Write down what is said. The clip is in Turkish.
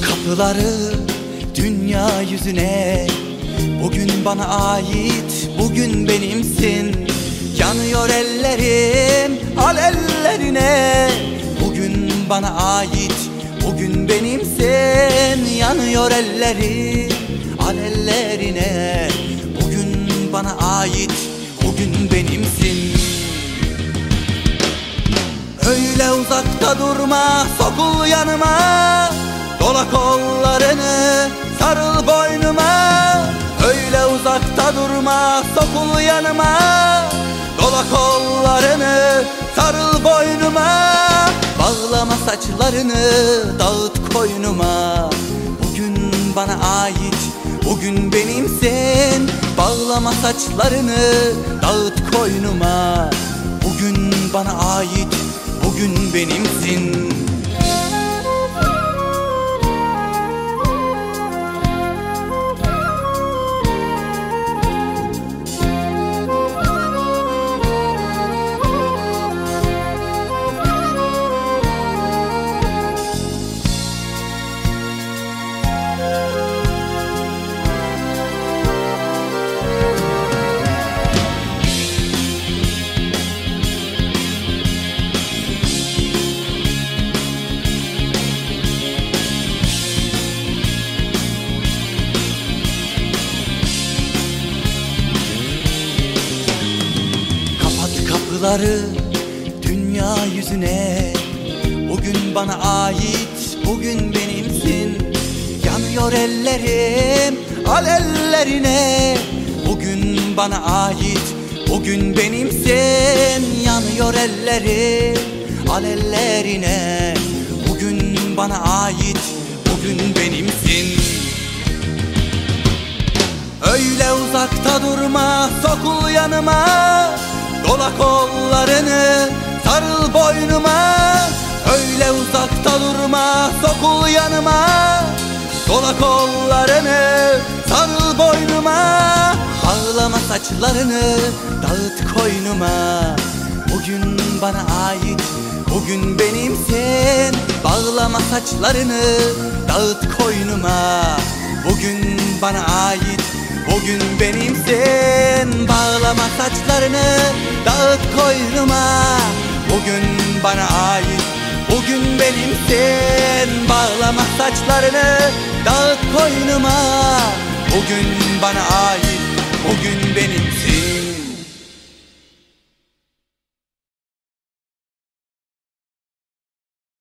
kapıları dünya yüzüne. Bugün bana ait, bugün benimsin. Yanıyor ellerim al ellerine. Bugün bana ait, bugün benimsin. Yanıyor ellerim al ellerine. Bugün bana ait, bugün benimsin. Öyle uzakta durma sokul yanıma Dola kollarını sarıl boynuma. Öyle uzakta durma sokul yanıma. Dola kollarını sarıl boynuma. Bağlama saçlarını dağıt koynuma. Bugün bana ait bugün benimsin. Bağlama saçlarını dağıt koynuma. Bugün bana ait bugün benimsin kapıları dünya yüzüne. Bugün bana ait, bugün benimsin. Yanıyor ellerim, al ellerine. Bugün bana ait, bugün benimsin. Yanıyor ellerim, al ellerine. Bugün bana ait, bugün benimsin. Öyle uzakta durma sokul yanıma Dola kollarını sarıl boynuma Öyle uzakta durma sokul yanıma. Dola kollarını sarıl boynuma Bağlama saçlarını dağıt koynuma. Bugün bana ait bugün benimsin. Bağlama saçlarını dağıt koynuma. Bugün bana ait Bugün benimsin. Bağlama saçlarını Dağıt koynuma Bugün bana ait Bugün benimsin. Bağlama saçlarını Dağıt koynuma. Bugün bana ait Bugün